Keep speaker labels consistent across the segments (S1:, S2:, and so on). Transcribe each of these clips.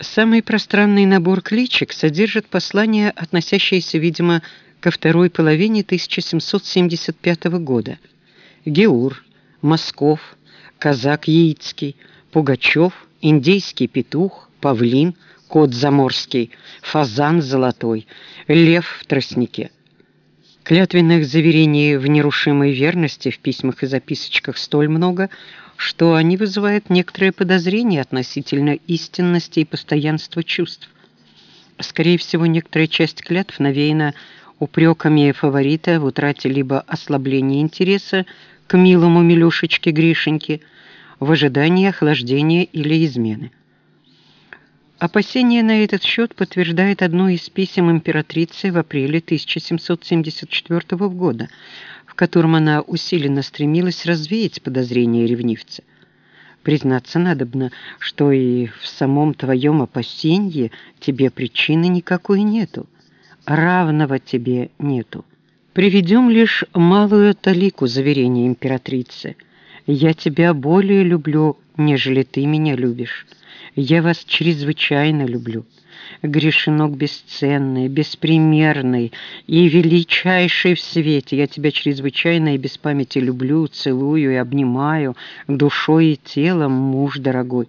S1: Самый пространный набор кличек содержит послания, относящиеся, видимо, ко второй половине 1775 года. Геур, Москов, Казак Яицкий, Пугачев, Индейский петух, Павлин, Кот заморский, Фазан золотой, Лев в тростнике. Клятвенных заверений в нерушимой верности в письмах и записочках столь много, что они вызывают некоторые подозрения относительно истинности и постоянства чувств. Скорее всего, некоторая часть клятв навеяна упреками фаворита в утрате либо ослабления интереса к милому Милюшечке Гришеньке, в ожидании охлаждения или измены. Опасение на этот счет подтверждает одно из писем императрицы в апреле 1774 года, в котором она усиленно стремилась развеять подозрения ревнивца. Признаться надобно, что и в самом твоем опасении тебе причины никакой нету, равного тебе нету. Приведем лишь малую талику заверения императрицы. «Я тебя более люблю, нежели ты меня любишь». Я вас чрезвычайно люблю. Грешенок бесценный, беспримерный и величайший в свете. Я тебя чрезвычайно и без памяти люблю, целую и обнимаю, душой и телом, муж дорогой.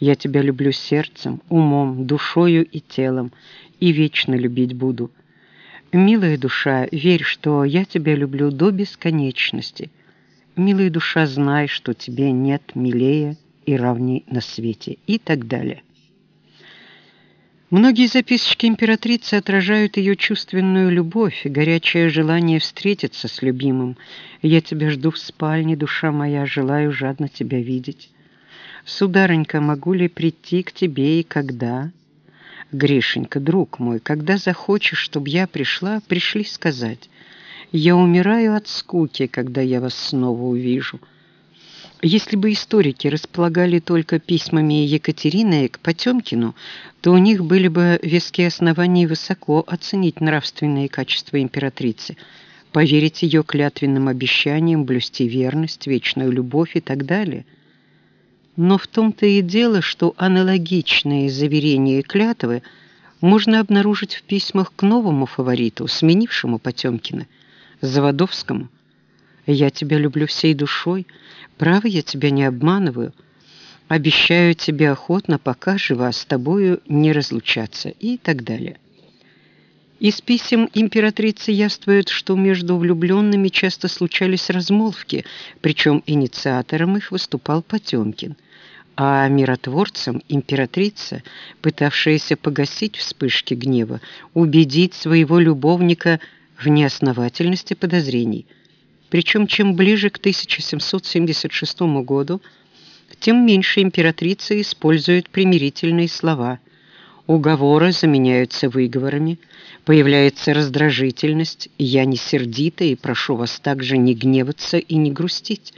S1: Я тебя люблю сердцем, умом, душою и телом, и вечно любить буду. Милая душа, верь, что я тебя люблю до бесконечности. Милая душа, знай, что тебе нет милее, и равней на свете и так далее. Многие записочки императрицы отражают ее чувственную любовь и горячее желание встретиться с любимым. «Я тебя жду в спальне, душа моя, желаю жадно тебя видеть. Сударынька, могу ли прийти к тебе и когда?» «Гришенька, друг мой, когда захочешь, чтобы я пришла, пришли сказать. Я умираю от скуки, когда я вас снова увижу». Если бы историки располагали только письмами Екатерины к Потемкину, то у них были бы веские основания высоко оценить нравственные качества императрицы, поверить ее клятвенным обещаниям, блюсти верность, вечную любовь и так далее. Но в том-то и дело, что аналогичные заверения и клятвы можно обнаружить в письмах к новому фавориту, сменившему Потемкина, Заводовскому. «Я тебя люблю всей душой», Право, я тебя не обманываю. Обещаю тебе охотно, пока жива, с тобою не разлучаться и так далее. Из писем императрицы явствует, что между влюбленными часто случались размолвки, причем инициатором их выступал Потемкин, а миротворцем императрица, пытавшаяся погасить вспышки гнева, убедить своего любовника в неосновательности подозрений – причем чем ближе к 1776 году, тем меньше императрица использует примирительные слова. Уговоры заменяются выговорами, появляется раздражительность, я не сердита и прошу вас также не гневаться и не грустить.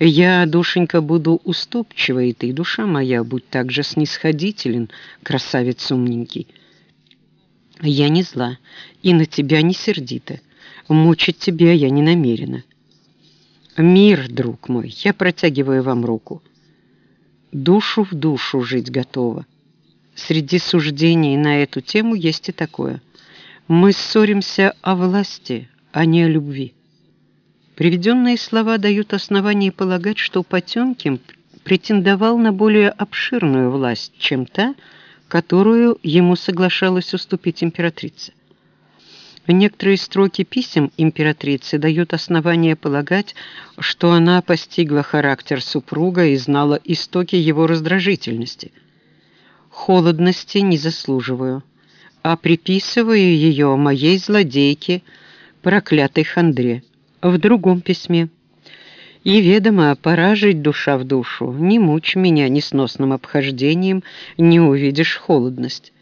S1: Я, душенька, буду уступчива, и ты, душа моя, будь также снисходителен, красавец умненький. Я не зла и на тебя не сердита. Мучить тебя я не намерена. Мир, друг мой, я протягиваю вам руку. Душу в душу жить готова. Среди суждений на эту тему есть и такое. Мы ссоримся о власти, а не о любви. Приведенные слова дают основание полагать, что Потемкин претендовал на более обширную власть, чем та, которую ему соглашалась уступить императрица. Некоторые строки писем императрицы дают основание полагать, что она постигла характер супруга и знала истоки его раздражительности. «Холодности не заслуживаю, а приписываю ее моей злодейке, проклятой хандре». В другом письме. «И ведомо, пора жить душа в душу, не мучь меня несносным обхождением, не увидишь холодность».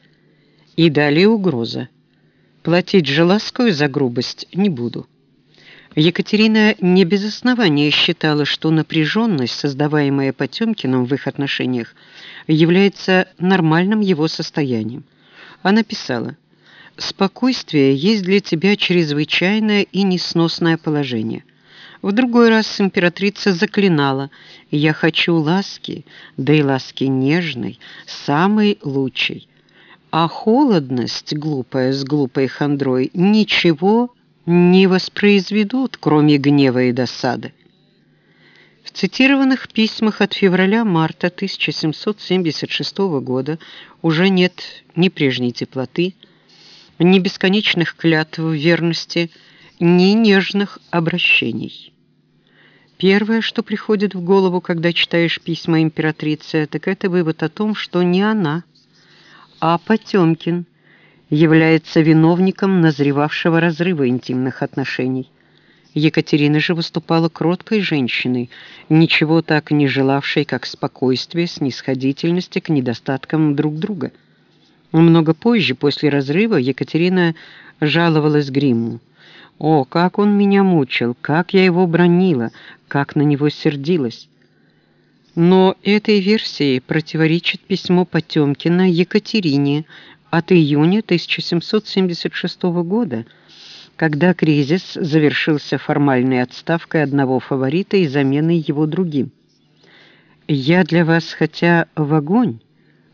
S1: И далее угроза. Платить же ласкою за грубость не буду. Екатерина не без основания считала, что напряженность, создаваемая Потемкиным в их отношениях, является нормальным его состоянием. Она писала, «Спокойствие есть для тебя чрезвычайное и несносное положение. В другой раз императрица заклинала «Я хочу ласки, да и ласки нежной, самой лучшей». А холодность, глупая с глупой хандрой, ничего не воспроизведут, кроме гнева и досады. В цитированных письмах от февраля-марта 1776 года уже нет ни прежней теплоты, ни бесконечных клятв верности, ни нежных обращений. Первое, что приходит в голову, когда читаешь письма императрицы, так это вывод о том, что не она, а Потемкин является виновником назревавшего разрыва интимных отношений. Екатерина же выступала кроткой женщиной, ничего так не желавшей, как спокойствие, снисходительности к недостаткам друг друга. Много позже, после разрыва, Екатерина жаловалась Гримму. «О, как он меня мучил, как я его бронила, как на него сердилась!» Но этой версии противоречит письмо Потемкина Екатерине от июня 1776 года, когда кризис завершился формальной отставкой одного фаворита и заменой его другим. «Я для вас хотя в огонь,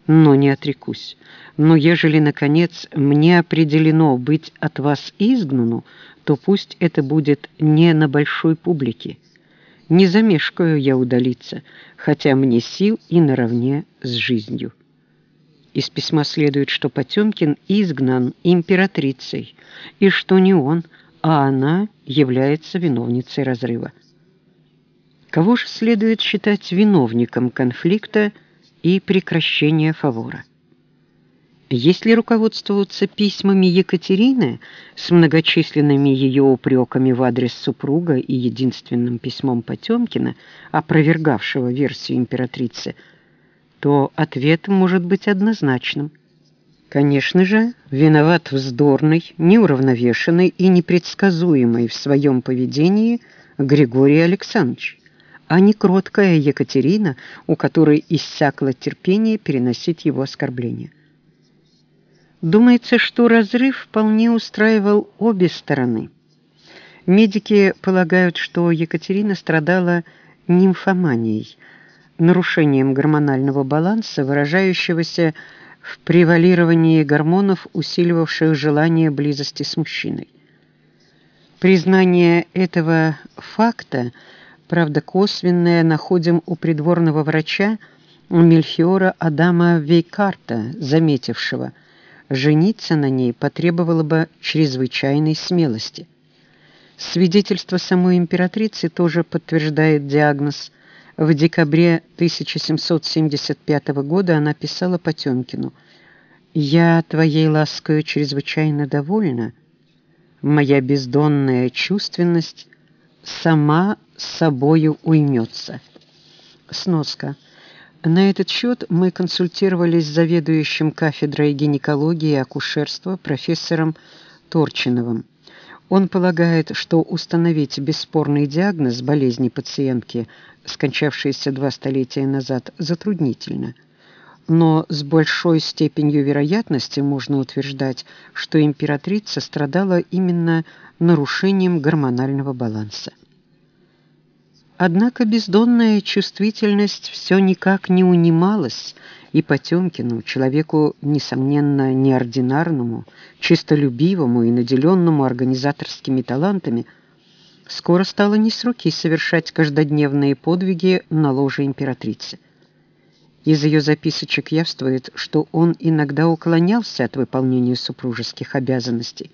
S1: но не отрекусь. Но ежели, наконец, мне определено быть от вас изгнану, то пусть это будет не на большой публике. Не замешкаю я удалиться, хотя мне сил и наравне с жизнью». Из письма следует, что Потемкин изгнан императрицей, и что не он, а она является виновницей разрыва. Кого же следует считать виновником конфликта и прекращения фавора? Если руководствоваться письмами Екатерины с многочисленными ее упреками в адрес супруга и единственным письмом Потемкина, опровергавшего версию императрицы, то ответ может быть однозначным. Конечно же, виноват вздорный, неуравновешенный и непредсказуемый в своем поведении Григорий Александрович, а не кроткая Екатерина, у которой иссякло терпение переносить его оскорбления. Думается, что разрыв вполне устраивал обе стороны. Медики полагают, что Екатерина страдала нимфоманией, нарушением гормонального баланса, выражающегося в превалировании гормонов, усиливавших желание близости с мужчиной. Признание этого факта, правда косвенное, находим у придворного врача Мельхиора Адама Вейкарта, заметившего, жениться на ней потребовало бы чрезвычайной смелости. Свидетельство самой императрицы тоже подтверждает диагноз – в декабре 1775 года она писала Потемкину «Я твоей ласкою чрезвычайно довольна. Моя бездонная чувственность сама собою уймется». Сноска. На этот счет мы консультировались с заведующим кафедрой гинекологии и акушерства профессором Торчиновым. Он полагает, что установить бесспорный диагноз болезни пациентки, скончавшейся два столетия назад, затруднительно. Но с большой степенью вероятности можно утверждать, что императрица страдала именно нарушением гормонального баланса. Однако бездонная чувствительность все никак не унималась, и Потемкину, человеку, несомненно, неординарному, чистолюбивому и наделенному организаторскими талантами, скоро стало не с руки совершать каждодневные подвиги на ложе императрицы. Из ее записочек явствует, что он иногда уклонялся от выполнения супружеских обязанностей.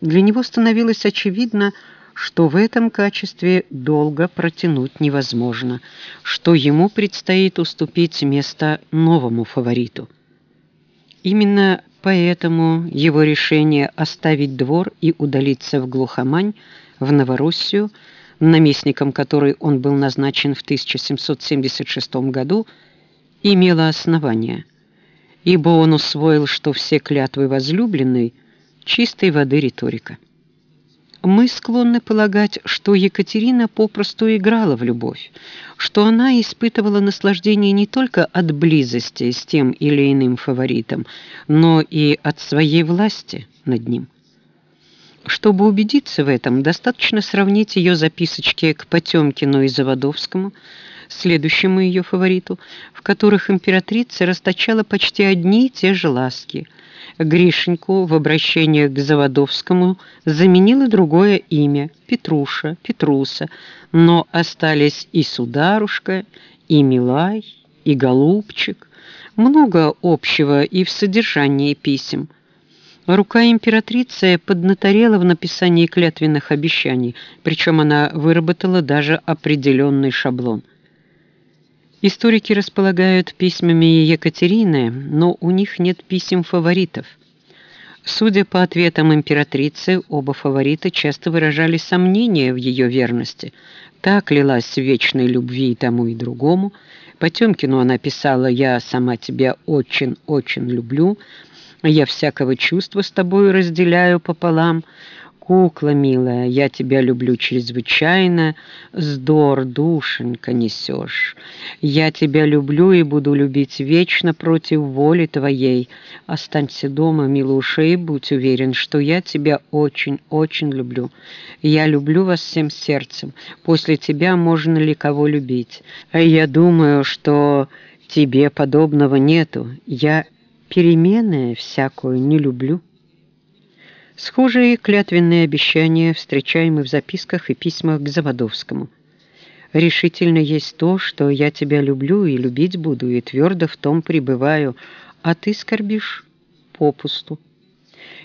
S1: Для него становилось очевидно, что в этом качестве долго протянуть невозможно, что ему предстоит уступить место новому фавориту. Именно поэтому его решение оставить двор и удалиться в глухомань, в Новороссию, наместником которой он был назначен в 1776 году, имело основание, ибо он усвоил, что все клятвы возлюбленной – чистой воды риторика. Мы склонны полагать, что Екатерина попросту играла в любовь, что она испытывала наслаждение не только от близости с тем или иным фаворитом, но и от своей власти над ним. Чтобы убедиться в этом, достаточно сравнить ее записочки к Потемкину и Заводовскому, следующему ее фавориту, в которых императрица расточала почти одни и те же ласки. Гришеньку в обращении к Заводовскому заменила другое имя – Петруша, Петруса, но остались и Сударушка, и Милай, и Голубчик. Много общего и в содержании писем – Рука императрицы поднаторела в написании клятвенных обещаний, причем она выработала даже определенный шаблон. Историки располагают письмами Екатерины, но у них нет писем фаворитов. Судя по ответам императрицы, оба фаворита часто выражали сомнения в ее верности. Так клялась в вечной любви и тому и другому. Потемкину она писала «Я сама тебя очень-очень люблю», «Я всякого чувства с тобой разделяю пополам», кукла милая, я тебя люблю чрезвычайно, здор, душенька, несешь. Я тебя люблю и буду любить вечно против воли твоей. Останься дома, милуша, и будь уверен, что я тебя очень-очень люблю. Я люблю вас всем сердцем. После тебя можно ли кого любить? Я думаю, что тебе подобного нету. Я перемены всякую не люблю. Схожие клятвенные обещания встречаемы в записках и письмах к Заводовскому. «Решительно есть то, что я тебя люблю и любить буду, и твердо в том пребываю, а ты скорбишь попусту.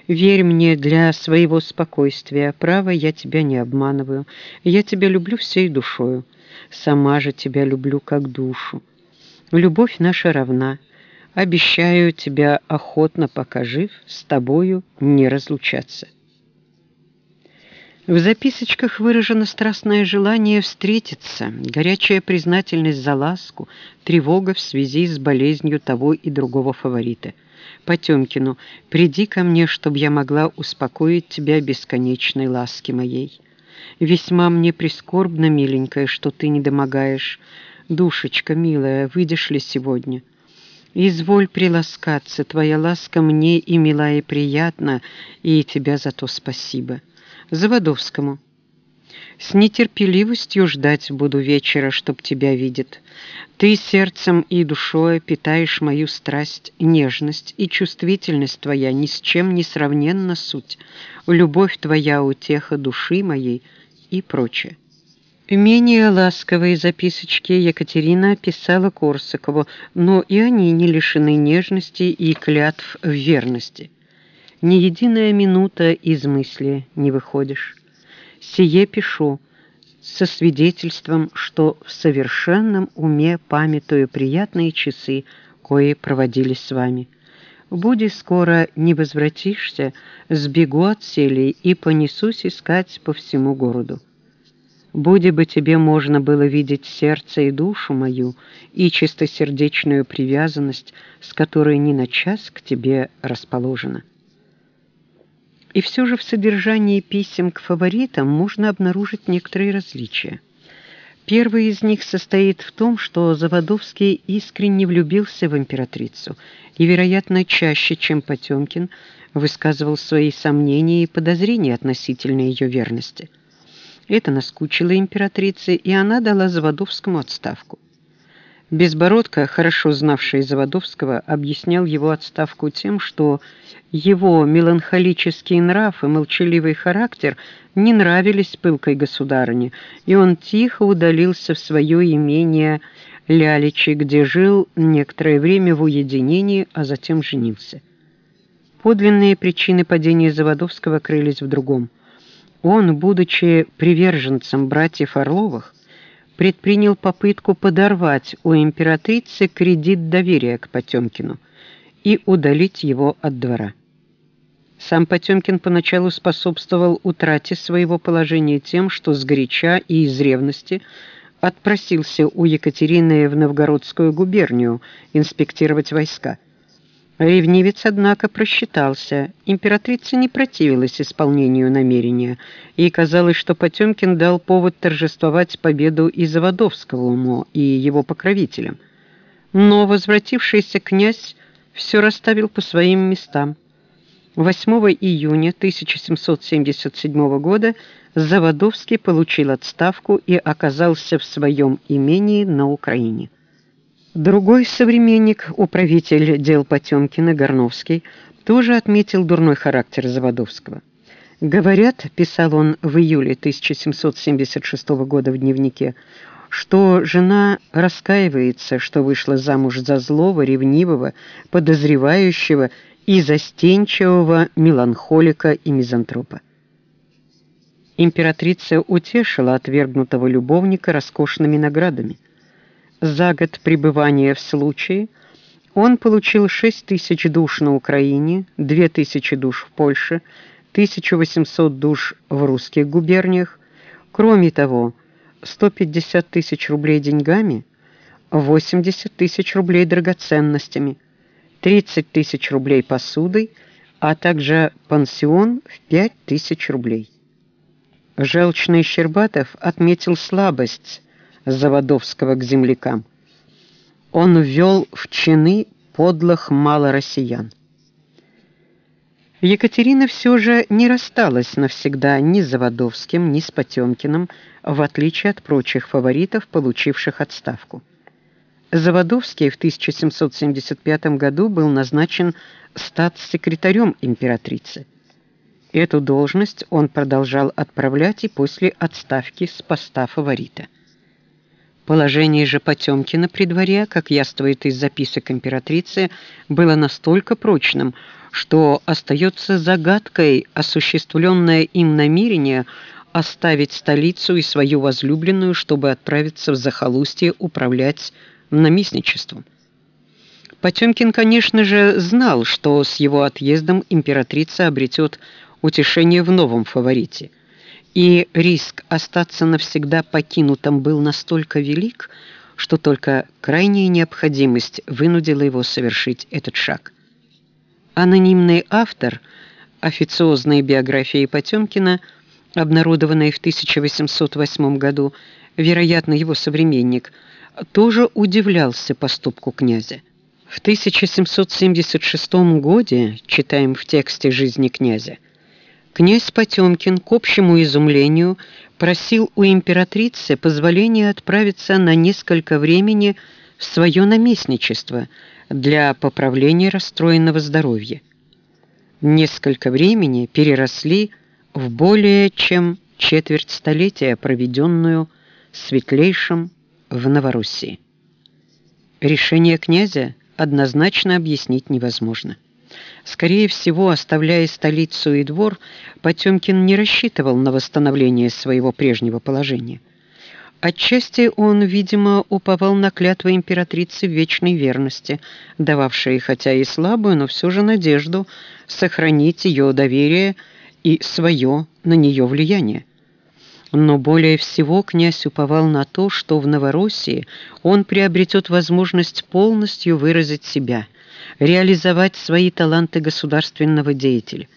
S1: Верь мне для своего спокойствия, право, я тебя не обманываю, я тебя люблю всей душою, сама же тебя люблю как душу. Любовь наша равна, Обещаю тебя охотно, пока жив, с тобою не разлучаться. В записочках выражено страстное желание встретиться, горячая признательность за ласку, тревога в связи с болезнью того и другого фаворита. Потемкину, приди ко мне, чтобы я могла успокоить тебя бесконечной ласки моей. Весьма мне прискорбно, миленькая, что ты не домогаешь. Душечка, милая, выйдешь ли сегодня?» Изволь приласкаться, твоя ласка мне и мила, и приятна, и тебя за то спасибо. Заводовскому. С нетерпеливостью ждать буду вечера, чтоб тебя видит. Ты сердцем и душой питаешь мою страсть, нежность и чувствительность твоя ни с чем не сравненна суть, любовь твоя утеха души моей и прочее. Менее ласковые записочки Екатерина писала Корсакову, но и они не лишены нежности и клятв верности. Ни единая минута из мысли не выходишь. Сие пишу со свидетельством, что в совершенном уме памятую приятные часы, кои проводились с вами. Буди скоро не возвратишься, сбегу от селей и понесусь искать по всему городу. Буде бы тебе можно было видеть сердце и душу мою, и чистосердечную привязанность, с которой ни на час к тебе расположена. И все же в содержании писем к фаворитам можно обнаружить некоторые различия. Первый из них состоит в том, что Заводовский искренне влюбился в императрицу и, вероятно, чаще, чем Потемкин, высказывал свои сомнения и подозрения относительно ее верности – это наскучило императрице, и она дала Заводовскому отставку. Безбородко, хорошо знавший Заводовского, объяснял его отставку тем, что его меланхолический нрав и молчаливый характер не нравились пылкой государыне, и он тихо удалился в свое имение Ляличи, где жил некоторое время в уединении, а затем женился. Подлинные причины падения Заводовского крылись в другом – он, будучи приверженцем братьев Орловых, предпринял попытку подорвать у императрицы кредит доверия к Потемкину и удалить его от двора. Сам Потемкин поначалу способствовал утрате своего положения тем, что сгоряча и из ревности отпросился у Екатерины в Новгородскую губернию инспектировать войска – Ревнивец, однако, просчитался. Императрица не противилась исполнению намерения, и казалось, что Потемкин дал повод торжествовать победу и Заводовскому, и его покровителям. Но возвратившийся князь все расставил по своим местам. 8 июня 1777 года Заводовский получил отставку и оказался в своем имении на Украине. Другой современник, управитель дел Потемкина Горновский, тоже отметил дурной характер Заводовского. «Говорят», — писал он в июле 1776 года в дневнике, что жена раскаивается, что вышла замуж за злого, ревнивого, подозревающего и застенчивого меланхолика и мизантропа. Императрица утешила отвергнутого любовника роскошными наградами. За год пребывания в случае он получил 6 тысяч душ на Украине, 2 тысячи душ в Польше, 1800 душ в русских губерниях. Кроме того, 150 тысяч рублей деньгами, 80 тысяч рублей драгоценностями – 30 тысяч рублей посудой, а также пансион в 5 тысяч рублей. Желчный Щербатов отметил слабость Заводовского к землякам. Он ввел в чины подлых малороссиян. Екатерина все же не рассталась навсегда ни с Заводовским, ни с Потемкиным, в отличие от прочих фаворитов, получивших отставку. Заводовский в 1775 году был назначен статс-секретарем императрицы. Эту должность он продолжал отправлять и после отставки с поста фаворита. Положение же Потемкина при дворе, как яствует из записок императрицы, было настолько прочным, что остается загадкой осуществленное им намерение оставить столицу и свою возлюбленную, чтобы отправиться в захолустье управлять наместничеством. Потемкин, конечно же, знал, что с его отъездом императрица обретет утешение в новом фаворите. И риск остаться навсегда покинутым был настолько велик, что только крайняя необходимость вынудила его совершить этот шаг. Анонимный автор официозной биографии Потемкина, обнародованной в 1808 году, вероятно, его современник – тоже удивлялся поступку князя. В 1776 году, читаем в тексте жизни князя, князь Потемкин к общему изумлению просил у императрицы позволения отправиться на несколько времени в свое наместничество для поправления расстроенного здоровья. Несколько времени переросли в более чем четверть столетия, проведенную светлейшим в Новороссии. Решение князя однозначно объяснить невозможно. Скорее всего, оставляя столицу и двор, Потемкин не рассчитывал на восстановление своего прежнего положения. Отчасти он, видимо, уповал на клятву императрицы вечной верности, дававшей хотя и слабую, но все же надежду сохранить ее доверие и свое на нее влияние. Но более всего князь уповал на то, что в Новороссии он приобретет возможность полностью выразить себя, реализовать свои таланты государственного деятеля.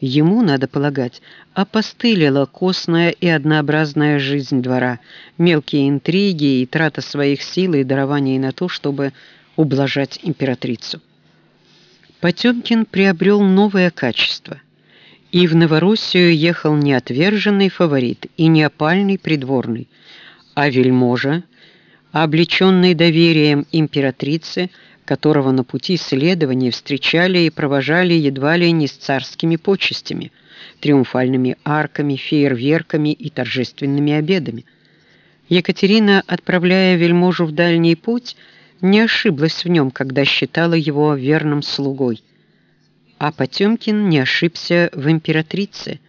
S1: Ему, надо полагать, опостылила костная и однообразная жизнь двора, мелкие интриги и трата своих сил и дарований на то, чтобы ублажать императрицу. Потемкин приобрел новое качество – и в Новороссию ехал не отверженный фаворит и не опальный придворный, а вельможа, облеченный доверием императрицы, которого на пути следования встречали и провожали едва ли не с царскими почестями, триумфальными арками, фейерверками и торжественными обедами. Екатерина, отправляя вельможу в дальний путь, не ошиблась в нем, когда считала его верным слугой – а Потемкин не ошибся в императрице,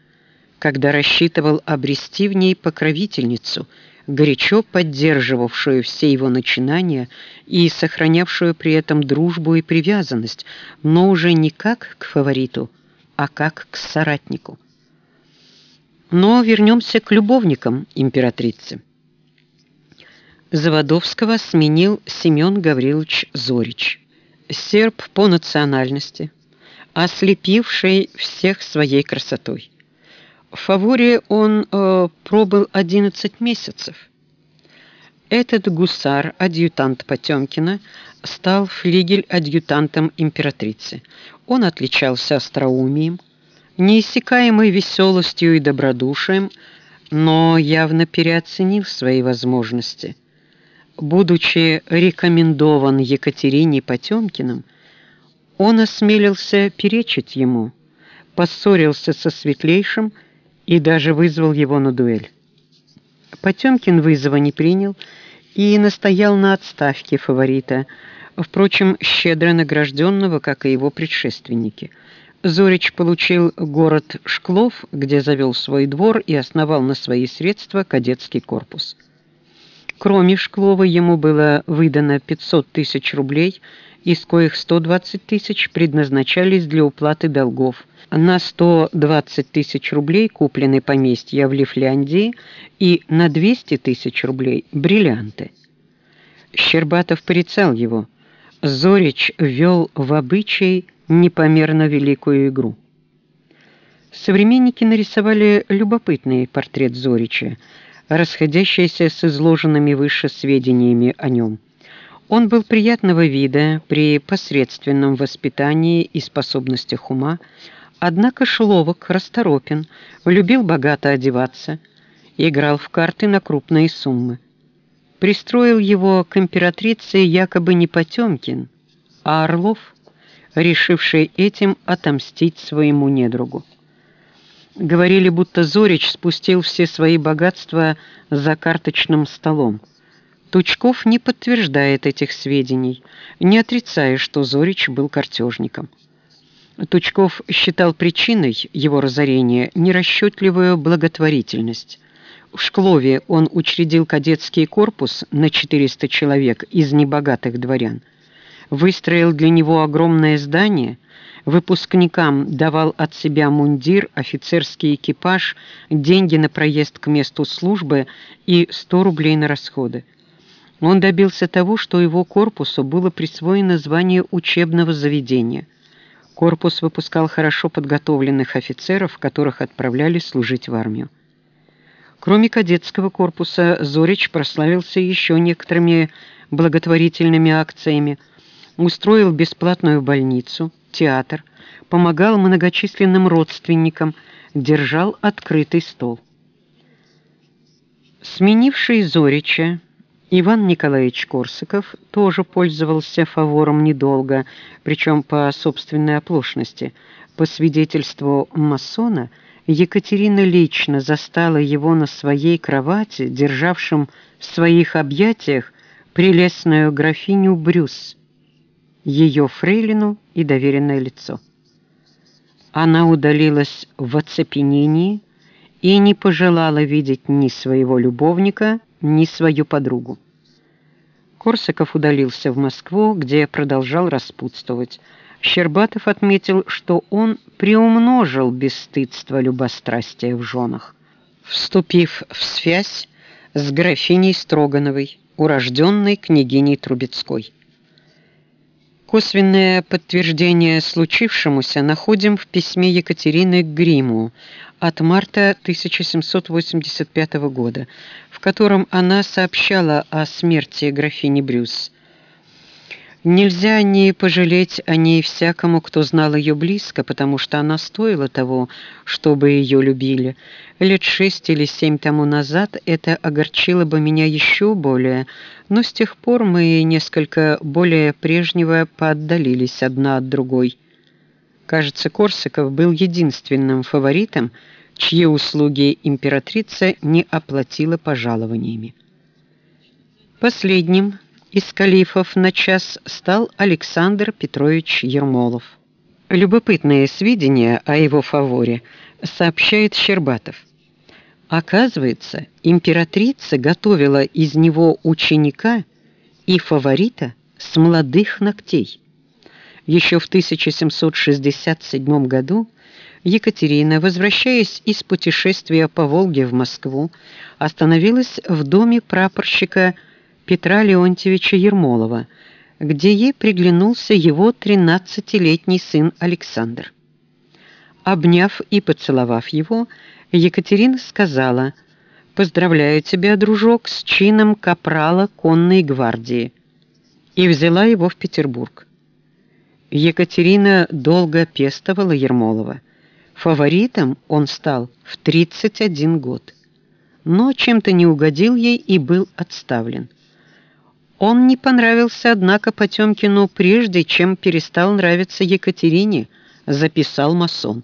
S1: когда рассчитывал обрести в ней покровительницу, горячо поддерживавшую все его начинания и сохранявшую при этом дружбу и привязанность, но уже не как к фавориту, а как к соратнику. Но вернемся к любовникам императрицы. Заводовского сменил Семен Гаврилович Зорич. Серб по национальности, ослепившей всех своей красотой. В фаворе он э, пробыл 11 месяцев. Этот гусар, адъютант Потемкина, стал флигель-адъютантом императрицы. Он отличался остроумием, неиссякаемой веселостью и добродушием, но явно переоценил свои возможности. Будучи рекомендован Екатерине Потемкиным, он осмелился перечить ему, поссорился со Светлейшим и даже вызвал его на дуэль. Потемкин вызова не принял и настоял на отставке фаворита, впрочем, щедро награжденного, как и его предшественники. Зорич получил город Шклов, где завел свой двор и основал на свои средства кадетский корпус. Кроме Шклова ему было выдано 500 тысяч рублей, из коих 120 тысяч предназначались для уплаты долгов. На 120 тысяч рублей куплены поместья в Лифляндии и на 200 тысяч рублей бриллианты. Щербатов порицал его. Зорич ввел в обычай непомерно великую игру. Современники нарисовали любопытный портрет Зорича, расходящийся с изложенными выше сведениями о нем. Он был приятного вида при посредственном воспитании и способностях ума, однако шловок, расторопен, любил богато одеваться, играл в карты на крупные суммы. Пристроил его к императрице якобы не Потемкин, а Орлов, решивший этим отомстить своему недругу. Говорили, будто Зорич спустил все свои богатства за карточным столом. Тучков не подтверждает этих сведений, не отрицая, что Зорич был картежником. Тучков считал причиной его разорения нерасчетливую благотворительность. В Шклове он учредил кадетский корпус на 400 человек из небогатых дворян. Выстроил для него огромное здание, выпускникам давал от себя мундир, офицерский экипаж, деньги на проезд к месту службы и 100 рублей на расходы. Он добился того, что его корпусу было присвоено звание учебного заведения. Корпус выпускал хорошо подготовленных офицеров, которых отправляли служить в армию. Кроме кадетского корпуса, Зорич прославился еще некоторыми благотворительными акциями. Устроил бесплатную больницу, театр, помогал многочисленным родственникам, держал открытый стол. Сменивший Зорича, Иван Николаевич Корсаков тоже пользовался фавором недолго, причем по собственной оплошности. По свидетельству масона, Екатерина лично застала его на своей кровати, державшим в своих объятиях прелестную графиню Брюс, ее фрейлину и доверенное лицо. Она удалилась в оцепенении и не пожелала видеть ни своего любовника, ни свою подругу. Корсаков удалился в Москву, где продолжал распутствовать. Щербатов отметил, что он приумножил бесстыдство любострастия в женах, вступив в связь с графиней Строгановой, урожденной княгиней Трубецкой. Косвенное подтверждение случившемуся находим в письме Екатерины к Гриму от марта 1785 года, в котором она сообщала о смерти графини Брюс. Нельзя не пожалеть о ней всякому, кто знал ее близко, потому что она стоила того, чтобы ее любили. Лет шесть или семь тому назад это огорчило бы меня еще более, но с тех пор мы несколько более прежнего поотдалились одна от другой. Кажется, Корсаков был единственным фаворитом, чьи услуги императрица не оплатила пожалованиями. Последним из калифов на час стал Александр Петрович Ермолов. Любопытные сведения о его фаворе сообщает Щербатов. Оказывается, императрица готовила из него ученика и фаворита с молодых ногтей. Еще в 1767 году Екатерина, возвращаясь из путешествия по Волге в Москву, остановилась в доме прапорщика Петра Леонтьевича Ермолова, где ей приглянулся его тринадцатилетний сын Александр. Обняв и поцеловав его, Екатерина сказала: «Поздравляю тебя, дружок, с чином капрала конной гвардии» и взяла его в Петербург. Екатерина долго пестовала Ермолова. Фаворитом он стал в 31 год, но чем-то не угодил ей и был отставлен. Он не понравился, однако, Потемкину прежде, чем перестал нравиться Екатерине, записал масон.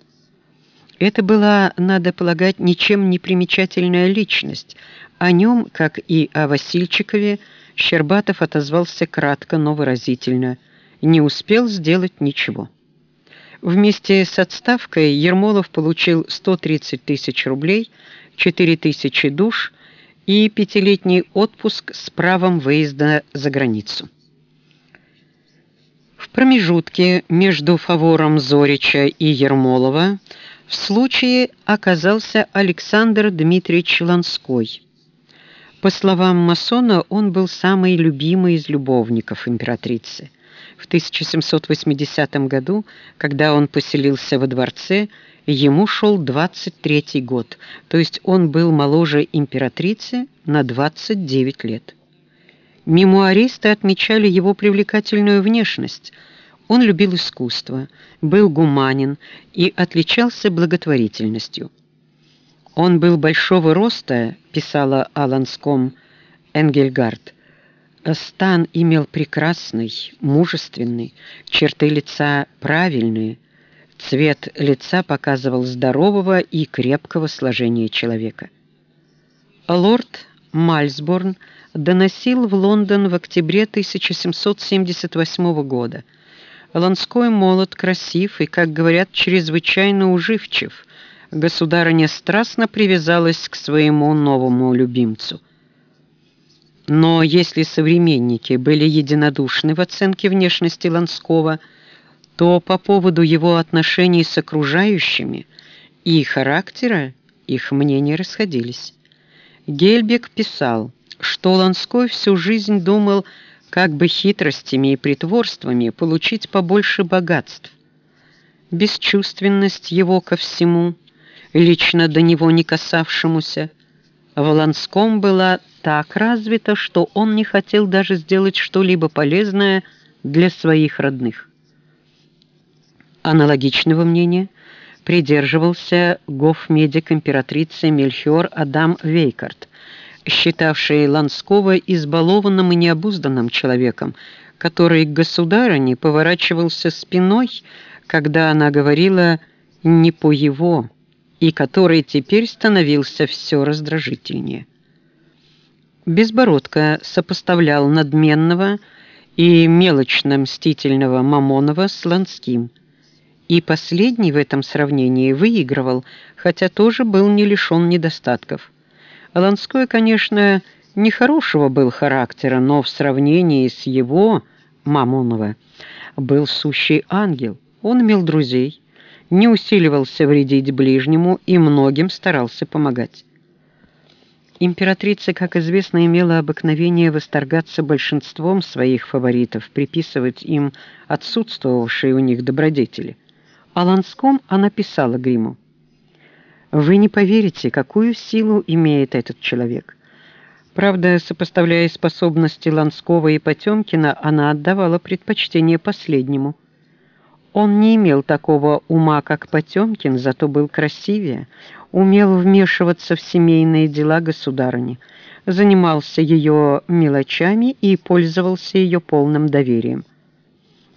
S1: Это была, надо полагать, ничем не примечательная личность. О нем, как и о Васильчикове, Щербатов отозвался кратко, но выразительно. Не успел сделать ничего. Вместе с отставкой Ермолов получил 130 тысяч рублей, 4 тысячи душ и пятилетний отпуск с правом выезда за границу. В промежутке между фавором Зорича и Ермолова в случае оказался Александр Дмитриевич Ланской. По словам масона, он был самый любимый из любовников императрицы. В 1780 году, когда он поселился во дворце, ему шел 23 год, то есть он был моложе императрицы на 29 лет. Мемуаристы отмечали его привлекательную внешность. Он любил искусство, был гуманен и отличался благотворительностью. Он был большого роста, писала о Ланском Энгельгард. Стан имел прекрасный, мужественный, черты лица правильные, Цвет лица показывал здорового и крепкого сложения человека. Лорд Мальсборн доносил в Лондон в октябре 1778 года. Ланской молод, красив и, как говорят, чрезвычайно уживчив. Государыня страстно привязалась к своему новому любимцу. Но если современники были единодушны в оценке внешности Ланского – то по поводу его отношений с окружающими и характера их мнения расходились. Гельбек писал, что Ланской всю жизнь думал, как бы хитростями и притворствами получить побольше богатств. Бесчувственность его ко всему, лично до него не касавшемуся, в Ланском была так развита, что он не хотел даже сделать что-либо полезное для своих родных. Аналогичного мнения придерживался гофмедик императрицы Мельхиор Адам Вейкарт, считавший Ланского избалованным и необузданным человеком, который к государыне поворачивался спиной, когда она говорила «не по его», и который теперь становился все раздражительнее. Безбородко сопоставлял надменного и мелочно-мстительного Мамонова с Ланским – и последний в этом сравнении выигрывал, хотя тоже был не лишен недостатков. Ланской, конечно, нехорошего был характера, но в сравнении с его, Мамонова, был сущий ангел. Он имел друзей, не усиливался вредить ближнему и многим старался помогать. Императрица, как известно, имела обыкновение восторгаться большинством своих фаворитов, приписывать им отсутствовавшие у них добродетели. О Ланском она писала Гриму. «Вы не поверите, какую силу имеет этот человек». Правда, сопоставляя способности Ланского и Потемкина, она отдавала предпочтение последнему. Он не имел такого ума, как Потемкин, зато был красивее, умел вмешиваться в семейные дела государыни, занимался ее мелочами и пользовался ее полным доверием.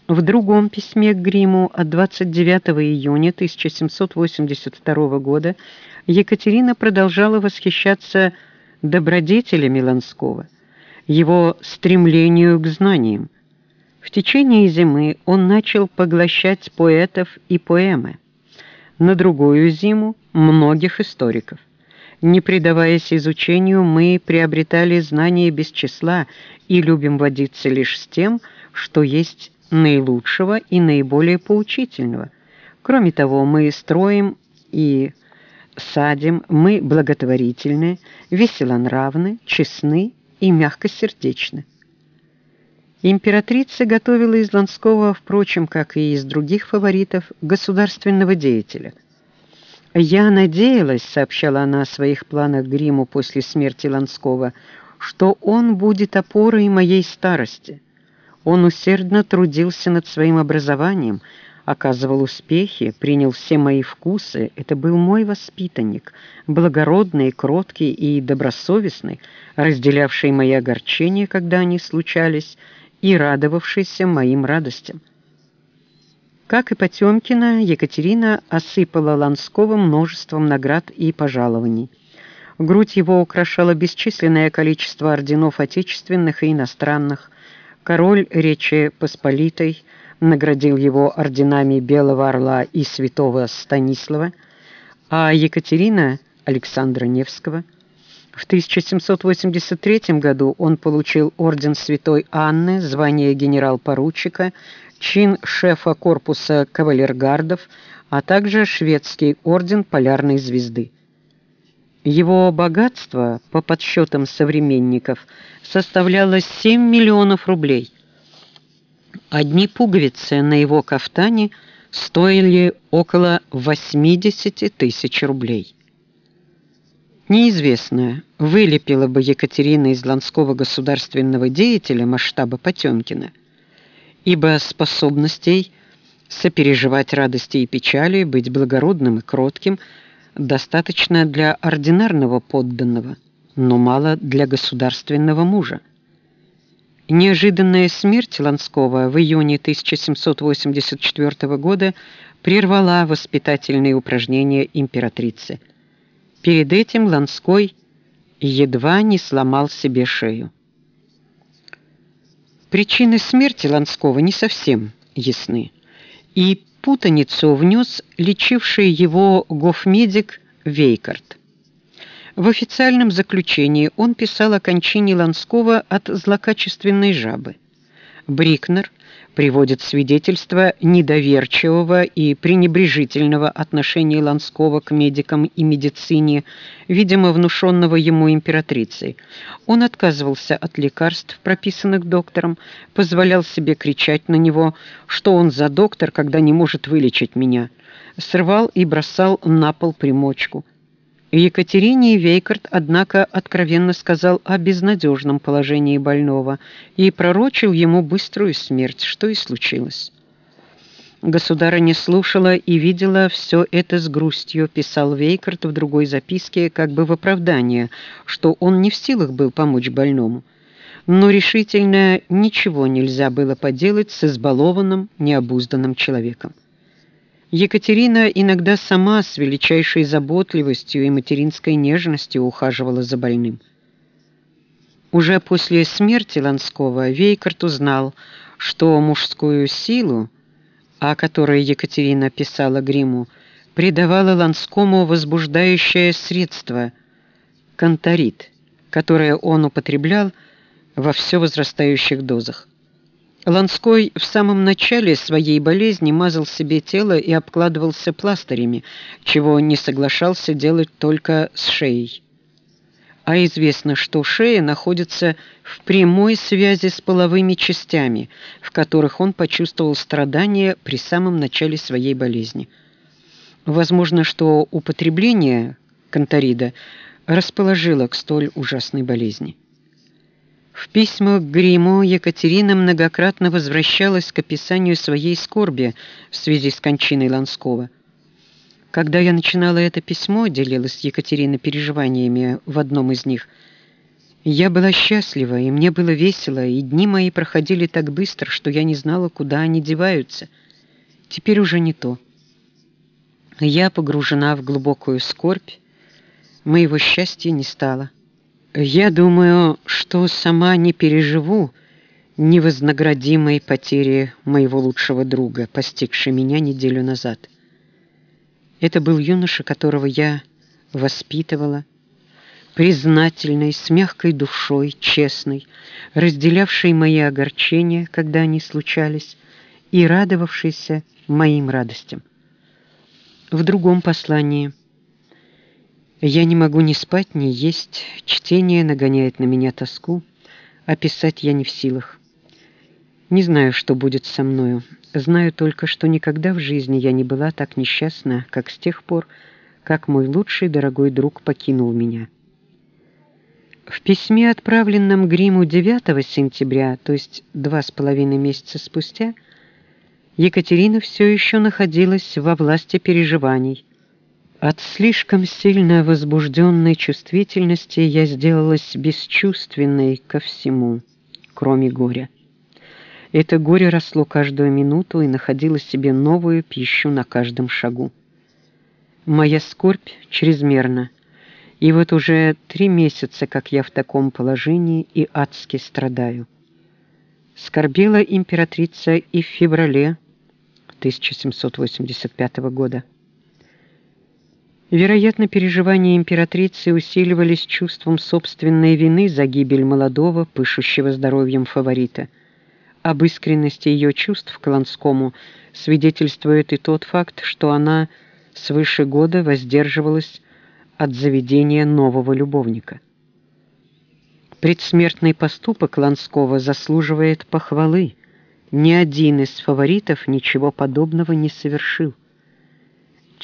S1: В другом письме к Гриму от 29 июня 1782 года Екатерина продолжала восхищаться добродетелями Ланского, его стремлению к знаниям. В течение зимы он начал поглощать поэтов и поэмы. На другую зиму – многих историков. Не предаваясь изучению, мы приобретали знания без числа и любим водиться лишь с тем, что есть наилучшего и наиболее поучительного. Кроме того, мы строим и садим, мы благотворительны, веселонравны, честны и мягкосердечны. Императрица готовила из Ланского, впрочем, как и из других фаворитов, государственного деятеля. «Я надеялась», — сообщала она о своих планах Гриму после смерти Ланского, «что он будет опорой моей старости. Он усердно трудился над своим образованием, оказывал успехи, принял все мои вкусы. Это был мой воспитанник, благородный, кроткий и добросовестный, разделявший мои огорчения, когда они случались, и радовавшийся моим радостям. Как и Потемкина, Екатерина осыпала Ланского множеством наград и пожалований. Грудь его украшало бесчисленное количество орденов отечественных и иностранных. Король Речи Посполитой наградил его орденами Белого Орла и Святого Станислава, а Екатерина Александра Невского. В 1783 году он получил орден Святой Анны, звание генерал-поручика, чин шефа корпуса кавалергардов, а также шведский орден Полярной звезды. Его богатство, по подсчетам современников, составляло 7 миллионов рублей. Одни пуговицы на его кафтане стоили около 80 тысяч рублей. Неизвестно, вылепила бы Екатерина из Ланского государственного деятеля масштаба Потемкина – ибо способностей сопереживать радости и печали, быть благородным и кротким достаточно для ординарного подданного, но мало для государственного мужа. Неожиданная смерть Ланского в июне 1784 года прервала воспитательные упражнения императрицы. Перед этим Ланской едва не сломал себе шею. Причины смерти Ланского не совсем ясны, и путаницу внес лечивший его гофмедик Вейкарт. В официальном заключении он писал о кончине Ланского от злокачественной жабы. Брикнер приводит свидетельство недоверчивого и пренебрежительного отношения Ланского к медикам и медицине, видимо, внушенного ему императрицей. Он отказывался от лекарств, прописанных доктором, позволял себе кричать на него, что он за доктор, когда не может вылечить меня, срывал и бросал на пол примочку. Екатерине Вейкарт, однако, откровенно сказал о безнадежном положении больного и пророчил ему быструю смерть, что и случилось. Государыня слушала и видела все это с грустью, писал Вейкарт в другой записке, как бы в оправдание, что он не в силах был помочь больному. Но решительно ничего нельзя было поделать с избалованным, необузданным человеком. Екатерина иногда сама с величайшей заботливостью и материнской нежностью ухаживала за больным. Уже после смерти Ланского Вейкарт узнал, что мужскую силу, о которой Екатерина писала Гриму, придавало Ланскому возбуждающее средство канторит, которое он употреблял во все возрастающих дозах. Ланской в самом начале своей болезни мазал себе тело и обкладывался пластырями, чего не соглашался делать только с шеей. А известно, что шея находится в прямой связи с половыми частями, в которых он почувствовал страдания при самом начале своей болезни. Возможно, что употребление канторида расположило к столь ужасной болезни. В письмах к Гриму Екатерина многократно возвращалась к описанию своей скорби в связи с кончиной Ланского. Когда я начинала это письмо, делилась Екатерина переживаниями в одном из них. Я была счастлива, и мне было весело, и дни мои проходили так быстро, что я не знала, куда они деваются. Теперь уже не то. Я погружена в глубокую скорбь, моего счастья не стало. Я думаю, что сама не переживу невознаградимой потери моего лучшего друга, постигшей меня неделю назад. Это был юноша, которого я воспитывала, признательный, с мягкой душой, честный, разделявший мои огорчения, когда они случались, и радовавшийся моим радостям. В другом послании – я не могу ни спать, ни есть. Чтение нагоняет на меня тоску, а писать я не в силах. Не знаю, что будет со мною. Знаю только, что никогда в жизни я не была так несчастна, как с тех пор, как мой лучший дорогой друг покинул меня. В письме, отправленном Гриму 9 сентября, то есть два с половиной месяца спустя, Екатерина все еще находилась во власти переживаний. От слишком сильно возбужденной чувствительности я сделалась бесчувственной ко всему, кроме горя. Это горе росло каждую минуту и находило себе новую пищу на каждом шагу. Моя скорбь чрезмерна, и вот уже три месяца, как я в таком положении и адски страдаю. Скорбела императрица и в феврале 1785 года. Вероятно, переживания императрицы усиливались чувством собственной вины за гибель молодого, пышущего здоровьем фаворита – об искренности ее чувств к Ланскому свидетельствует и тот факт, что она свыше года воздерживалась от заведения нового любовника. Предсмертный поступок Ланского заслуживает похвалы. Ни один из фаворитов ничего подобного не совершил.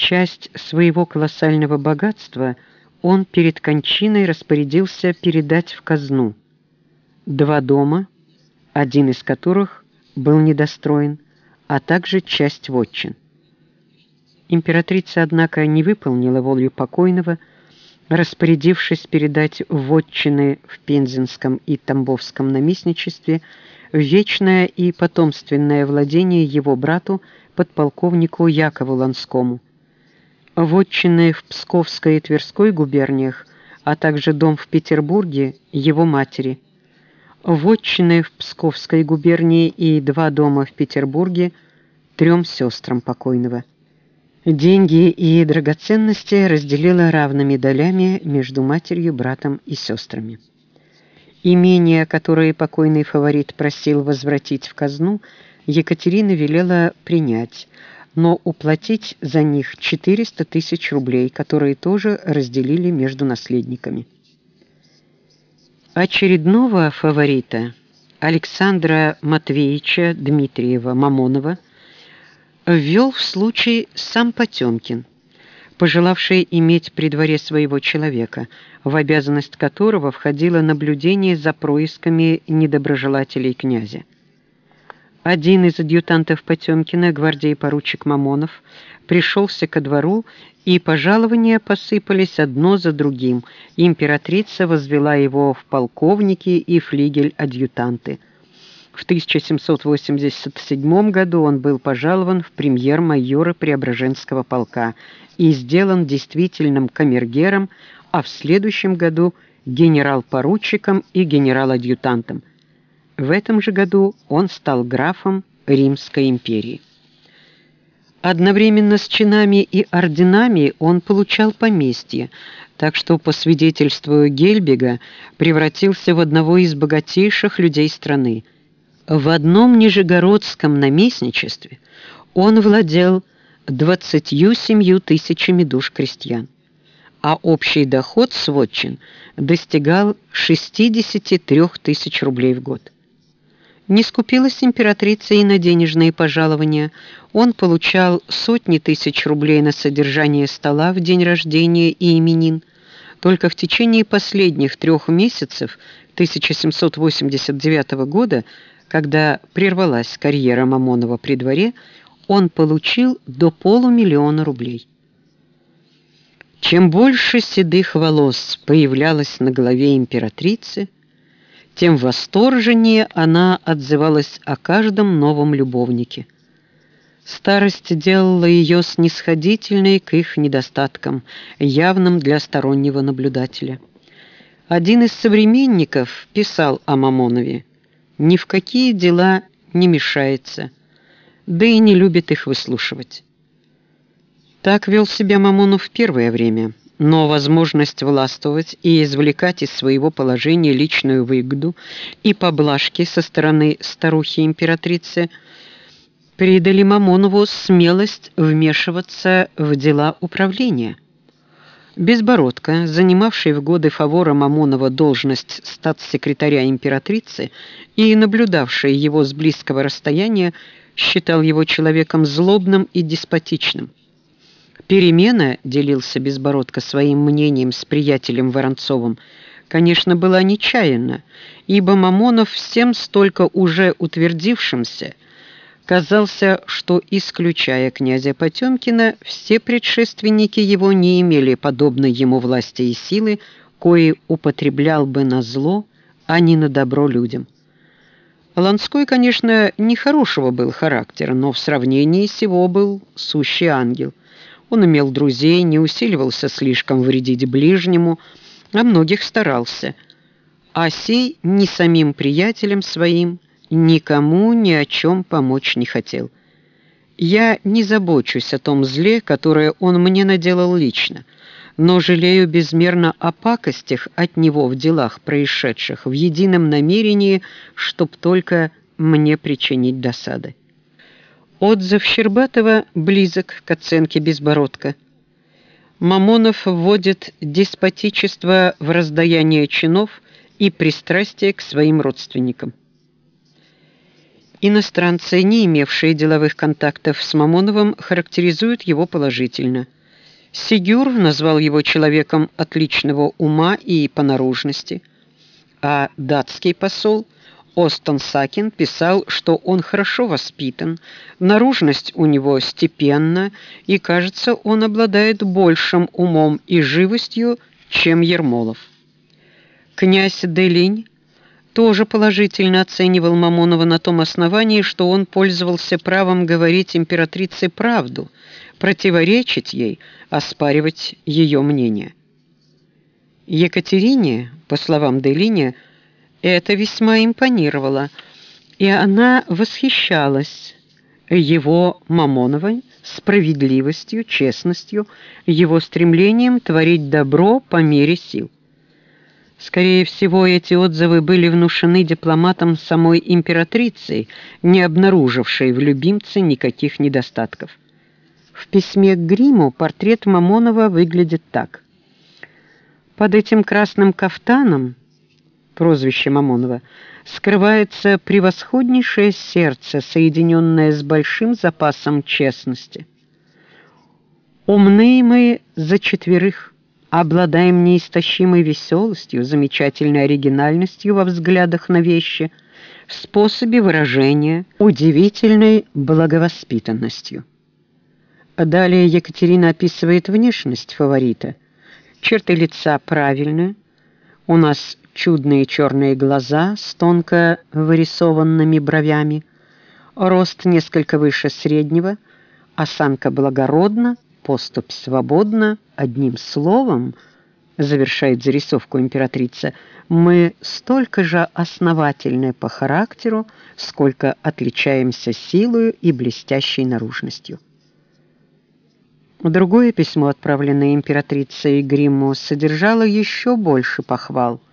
S1: Часть своего колоссального богатства он перед кончиной распорядился передать в казну. Два дома – один из которых был недостроен, а также часть вотчин. Императрица, однако, не выполнила волю покойного, распорядившись передать вотчины в Пензенском и Тамбовском наместничестве вечное и потомственное владение его брату, подполковнику Якову Ланскому. Вотчины в Псковской и Тверской губерниях, а также дом в Петербурге его матери – вотчины в Псковской губернии и два дома в Петербурге трем сестрам покойного. Деньги и драгоценности разделила равными долями между матерью, братом и сестрами. Имения, которые покойный фаворит просил возвратить в казну, Екатерина велела принять, но уплатить за них 400 тысяч рублей, которые тоже разделили между наследниками. Очередного фаворита Александра Матвеевича Дмитриева Мамонова ввел в случай сам Потемкин, пожелавший иметь при дворе своего человека, в обязанность которого входило наблюдение за происками недоброжелателей князя. Один из адъютантов Потемкина, гвардии поручик Мамонов, пришелся ко двору, и пожалования посыпались одно за другим. Императрица возвела его в полковники и флигель-адъютанты. В 1787 году он был пожалован в премьер-майора Преображенского полка и сделан действительным камергером, а в следующем году генерал-поручиком и генерал-адъютантом. В этом же году он стал графом Римской империи. Одновременно с чинами и орденами он получал поместье, так что, по свидетельству Гельбига, превратился в одного из богатейших людей страны. В одном нижегородском наместничестве он владел 27 тысячами душ крестьян, а общий доход сводчин достигал 63 тысяч рублей в год. Не скупилась императрица и на денежные пожалования. Он получал сотни тысяч рублей на содержание стола в день рождения и именин. Только в течение последних трех месяцев 1789 года, когда прервалась карьера Мамонова при дворе, он получил до полумиллиона рублей. Чем больше седых волос появлялось на голове императрицы, тем восторженнее она отзывалась о каждом новом любовнике. Старость делала ее снисходительной к их недостаткам, явным для стороннего наблюдателя. Один из современников писал о Мамонове: "Ни в какие дела не мешается, да и не любит их выслушивать". Так вел себя Мамонов первое время но возможность властвовать и извлекать из своего положения личную выгоду и поблажки со стороны старухи-императрицы придали Мамонову смелость вмешиваться в дела управления. Безбородко, занимавший в годы фавора Мамонова должность статс-секретаря императрицы и наблюдавший его с близкого расстояния, считал его человеком злобным и деспотичным. Перемена, делился Безбородко своим мнением с приятелем Воронцовым, конечно, была нечаянна, ибо Мамонов всем столько уже утвердившимся, казался, что, исключая князя Потемкина, все предшественники его не имели подобной ему власти и силы, кои употреблял бы на зло, а не на добро людям. Ланской, конечно, нехорошего был характера, но в сравнении с его был сущий ангел. Он имел друзей, не усиливался слишком вредить ближнему, а многих старался. А сей ни самим приятелям своим, никому ни о чем помочь не хотел. Я не забочусь о том зле, которое он мне наделал лично, но жалею безмерно о пакостях от него в делах происшедших, в едином намерении, чтоб только мне причинить досады. Отзыв Щербатова близок к оценке Безбородка. Мамонов вводит деспотичество в раздаяние чинов и пристрастие к своим родственникам. Иностранцы, не имевшие деловых контактов с Мамоновым, характеризуют его положительно. Сигюр назвал его человеком отличного ума и по наружности, а датский посол – Остон Сакин писал, что он хорошо воспитан, наружность у него степенна, и, кажется, он обладает большим умом и живостью, чем Ермолов. Князь Делинь тоже положительно оценивал Мамонова на том основании, что он пользовался правом говорить императрице правду, противоречить ей, оспаривать ее мнение. Екатерине, по словам Делиня, это весьма импонировало, и она восхищалась его Мамоновой справедливостью, честностью, его стремлением творить добро по мере сил. Скорее всего, эти отзывы были внушены дипломатом самой императрицей, не обнаружившей в любимце никаких недостатков. В письме к Гриму портрет Мамонова выглядит так: Под этим красным кафтаном прозвище Мамонова, скрывается превосходнейшее сердце, соединенное с большим запасом честности. Умные мы за четверых, обладаем неистощимой веселостью, замечательной оригинальностью во взглядах на вещи, в способе выражения, удивительной благовоспитанностью. Далее Екатерина описывает внешность фаворита. Черты лица правильные, у нас чудные черные глаза с тонко вырисованными бровями, рост несколько выше среднего, осанка благородна, поступь свободна, одним словом, завершает зарисовку императрица, мы столько же основательны по характеру, сколько отличаемся силою и блестящей наружностью. Другое письмо, отправленное императрицей Гримму, содержало еще больше похвал –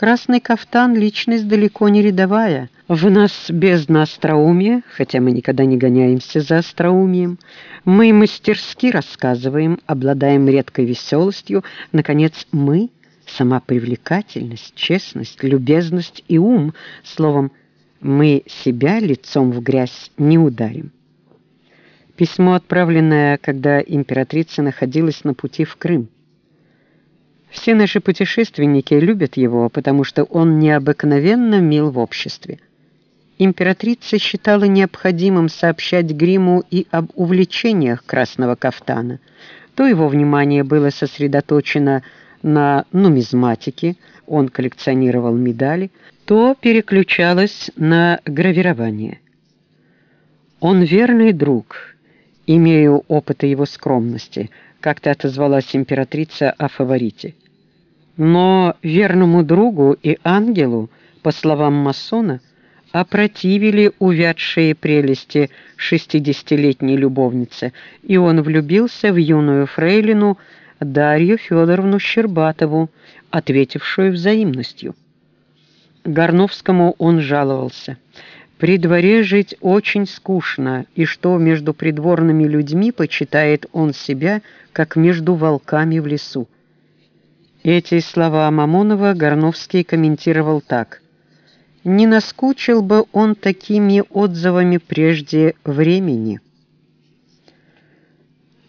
S1: Красный кафтан — личность далеко не рядовая. В нас бездна остроумия, хотя мы никогда не гоняемся за остроумием. Мы мастерски рассказываем, обладаем редкой веселостью. Наконец, мы — сама привлекательность, честность, любезность и ум. Словом, мы себя лицом в грязь не ударим. Письмо, отправленное, когда императрица находилась на пути в Крым. Все наши путешественники любят его, потому что он необыкновенно мил в обществе. Императрица считала необходимым сообщать Гриму и об увлечениях красного кафтана. То его внимание было сосредоточено на нумизматике, он коллекционировал медали, то переключалось на гравирование. Он верный друг, имею опыта его скромности, как-то отозвалась императрица о фаворите. Но верному другу и ангелу, по словам масона, опротивили увядшие прелести шестидесятилетней любовницы, и он влюбился в юную фрейлину Дарью Федоровну Щербатову, ответившую взаимностью. Горновскому он жаловался. При дворе жить очень скучно, и что между придворными людьми почитает он себя, как между волками в лесу. Эти слова Мамонова Горновский комментировал так. «Не наскучил бы он такими отзывами прежде времени».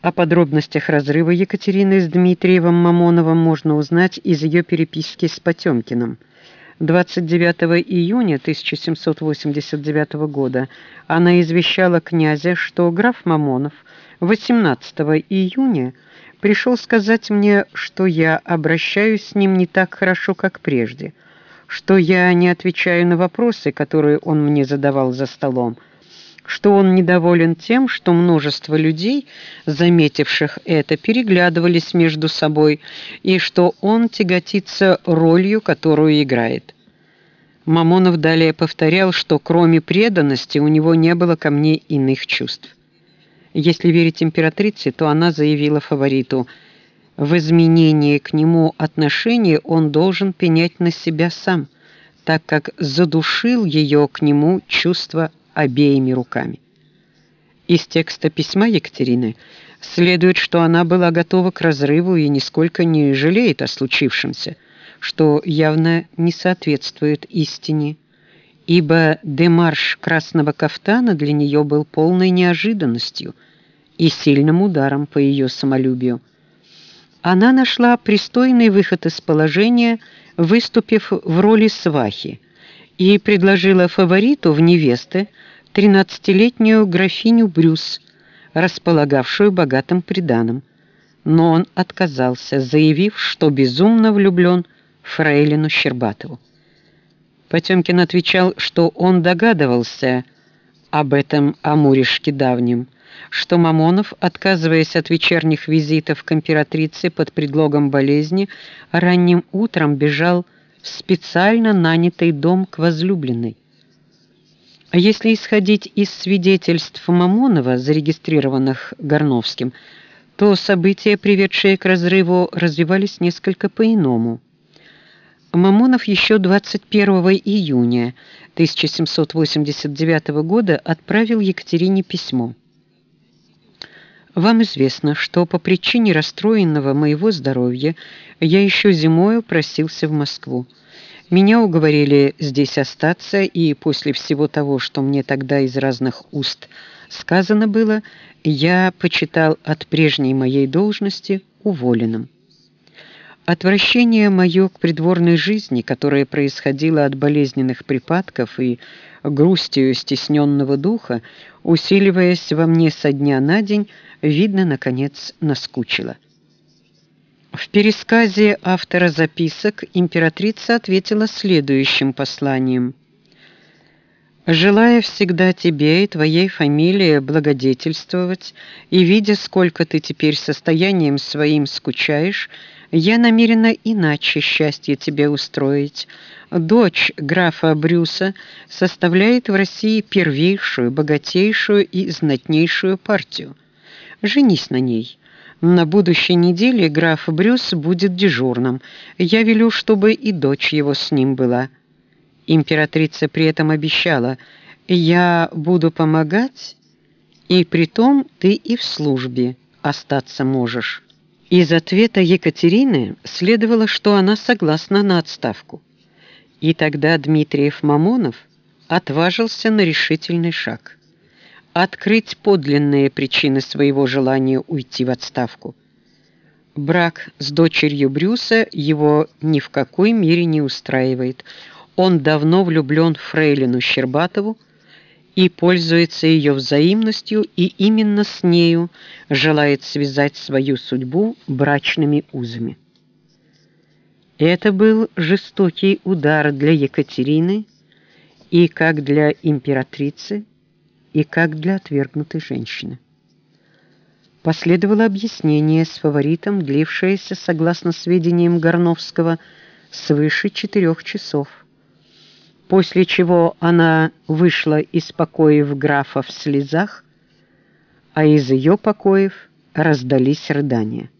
S1: О подробностях разрыва Екатерины с Дмитриевым Мамоновым можно узнать из ее переписки с Потемкиным. 29 июня 1789 года. Она извещала князя, что граф Мамонов 18 июня пришел сказать мне, что я обращаюсь с ним не так хорошо, как прежде, что я не отвечаю на вопросы, которые он мне задавал за столом, что он недоволен тем, что множество людей, заметивших это, переглядывались между собой, и что он тяготится ролью, которую играет. Мамонов далее повторял, что кроме преданности у него не было ко мне иных чувств. Если верить императрице, то она заявила фавориту – в изменении к нему отношения он должен пенять на себя сам, так как задушил ее к нему чувство обеими руками. Из текста письма Екатерины следует, что она была готова к разрыву и нисколько не жалеет о случившемся, что явно не соответствует истине, ибо демарш красного кафтана для нее был полной неожиданностью и сильным ударом по ее самолюбию. Она нашла пристойный выход из положения, выступив в роли свахи – и предложила фавориту в невесты тринадцатилетнюю графиню Брюс, располагавшую богатым приданым. Но он отказался, заявив, что безумно влюблен в фрейлину Щербатову. Потемкин отвечал, что он догадывался об этом Амуришке давнем, что Мамонов, отказываясь от вечерних визитов к императрице под предлогом болезни, ранним утром бежал в специально нанятый дом к возлюбленной. А если исходить из свидетельств Мамонова, зарегистрированных Горновским, то события, приведшие к разрыву, развивались несколько по-иному. Мамонов еще 21 июня 1789 года отправил Екатерине письмо. Вам известно, что по причине расстроенного моего здоровья я еще зимою просился в Москву. Меня уговорили здесь остаться, и после всего того, что мне тогда из разных уст сказано было, я почитал от прежней моей должности уволенным. Отвращение мое к придворной жизни, которое происходило от болезненных припадков и грустью стесненного духа, усиливаясь во мне со дня на день, видно, наконец, наскучило. В пересказе автора записок императрица ответила следующим посланием. «Желая всегда тебе и твоей фамилии благодетельствовать, и видя, сколько ты теперь состоянием своим скучаешь, я намерена иначе счастье тебе устроить. Дочь графа Брюса составляет в России первейшую, богатейшую и знатнейшую партию. Женись на ней. На будущей неделе граф Брюс будет дежурным. Я велю, чтобы и дочь его с ним была. Императрица при этом обещала: "Я буду помогать, и притом ты и в службе остаться можешь". Из ответа Екатерины следовало, что она согласна на отставку. И тогда Дмитриев Мамонов отважился на решительный шаг открыть подлинные причины своего желания уйти в отставку. Брак с дочерью Брюса его ни в какой мере не устраивает. Он давно влюблен в фрейлину Щербатову и пользуется ее взаимностью, и именно с нею желает связать свою судьбу брачными узами. Это был жестокий удар для Екатерины и как для императрицы, и как для отвергнутой женщины. Последовало объяснение с фаворитом, длившееся, согласно сведениям Горновского, свыше четырех часов, после чего она вышла из покоев графа в слезах, а из ее покоев раздались рыдания.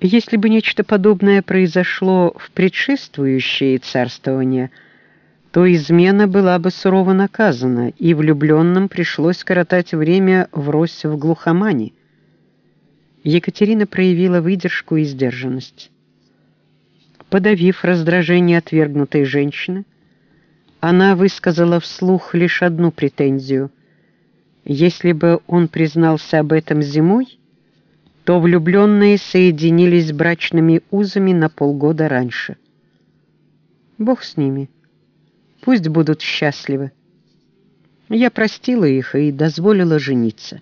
S1: Если бы нечто подобное произошло в предшествующее царствование – то измена была бы сурово наказана, и влюбленным пришлось коротать время врозь в глухомане. Екатерина проявила выдержку и сдержанность. Подавив раздражение отвергнутой женщины, она высказала вслух лишь одну претензию. Если бы он признался об этом зимой, то влюбленные соединились брачными узами на полгода раньше. Бог с ними. Пусть будут счастливы. Я простила их и дозволила жениться.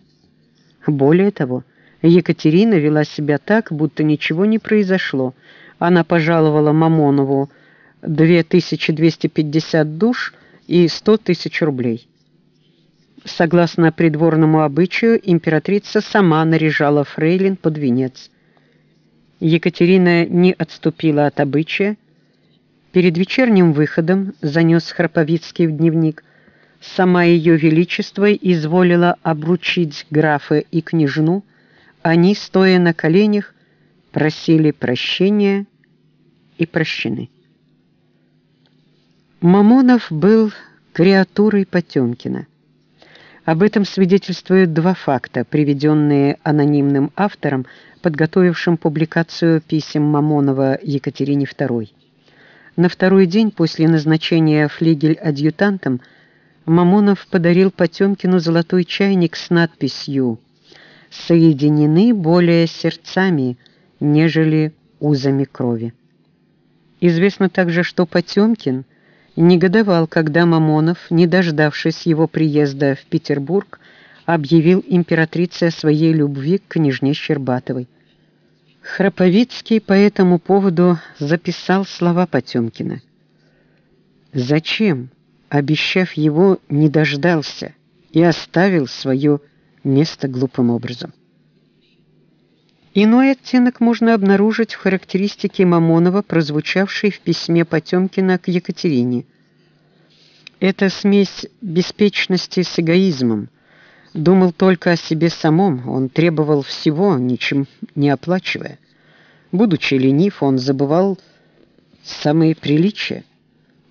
S1: Более того, Екатерина вела себя так, будто ничего не произошло. Она пожаловала Мамонову 2250 душ и 100 тысяч рублей. Согласно придворному обычаю, императрица сама наряжала фрейлин под венец. Екатерина не отступила от обычая. Перед вечерним выходом занес Храповицкий в дневник. Сама ее величество изволила обручить графа и княжну. Они, стоя на коленях, просили прощения и прощены. Мамонов был креатурой Потемкина. Об этом свидетельствуют два факта, приведенные анонимным автором, подготовившим публикацию писем Мамонова Екатерине II. На второй день после назначения флигель-адъютантом Мамонов подарил Потемкину золотой чайник с надписью «Соединены более сердцами, нежели узами крови». Известно также, что Потемкин – негодовал, когда Мамонов, не дождавшись его приезда в Петербург, объявил императрице о своей любви к княжне Щербатовой. Храповицкий по этому поводу записал слова Потемкина. «Зачем, обещав его, не дождался и оставил свое место глупым образом?» Иной оттенок можно обнаружить в характеристике Мамонова, прозвучавшей в письме Потемкина к Екатерине. Это смесь беспечности с эгоизмом. Думал только о себе самом, он требовал всего, ничем не оплачивая. Будучи ленив, он забывал самые приличия.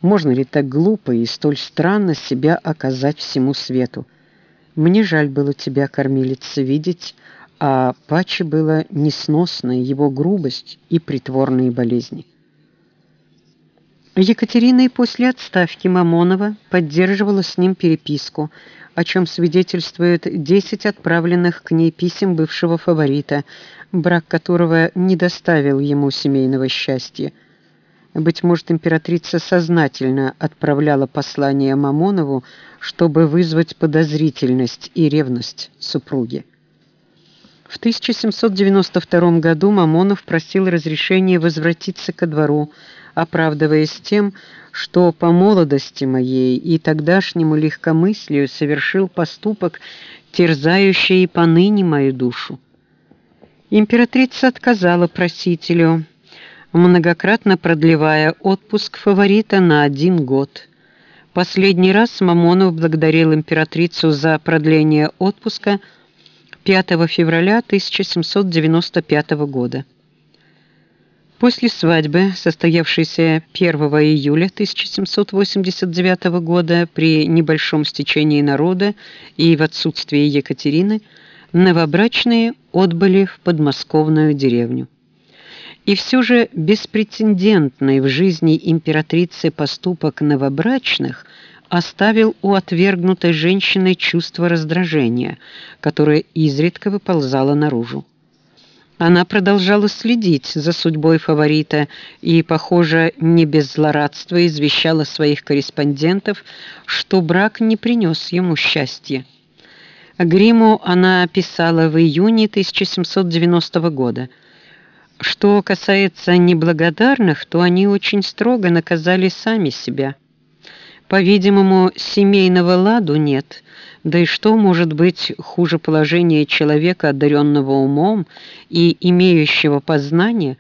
S1: Можно ли так глупо и столь странно себя оказать всему свету? Мне жаль было тебя, кормилица, видеть, а паче было несносная его грубость и притворные болезни. Екатерина и после отставки Мамонова поддерживала с ним переписку, о чем свидетельствует 10 отправленных к ней писем бывшего фаворита, брак которого не доставил ему семейного счастья. Быть может, императрица сознательно отправляла послание Мамонову, чтобы вызвать подозрительность и ревность супруги. В 1792 году Мамонов просил разрешения возвратиться ко двору, оправдываясь тем, что по молодости моей и тогдашнему легкомыслию совершил поступок, терзающий и поныне мою душу. Императрица отказала просителю, многократно продлевая отпуск фаворита на один год. Последний раз Мамонов благодарил императрицу за продление отпуска – 5 февраля 1795 года. После свадьбы, состоявшейся 1 июля 1789 года при небольшом стечении народа и в отсутствии Екатерины, новобрачные отбыли в подмосковную деревню. И все же беспрецедентный в жизни императрицы поступок новобрачных – оставил у отвергнутой женщины чувство раздражения, которое изредка выползало наружу. Она продолжала следить за судьбой фаворита и, похоже, не без злорадства извещала своих корреспондентов, что брак не принес ему счастья. Гриму она писала в июне 1790 года. Что касается неблагодарных, то они очень строго наказали сами себя. По-видимому, семейного ладу нет. Да и что может быть хуже положения человека, одаренного умом и имеющего познание,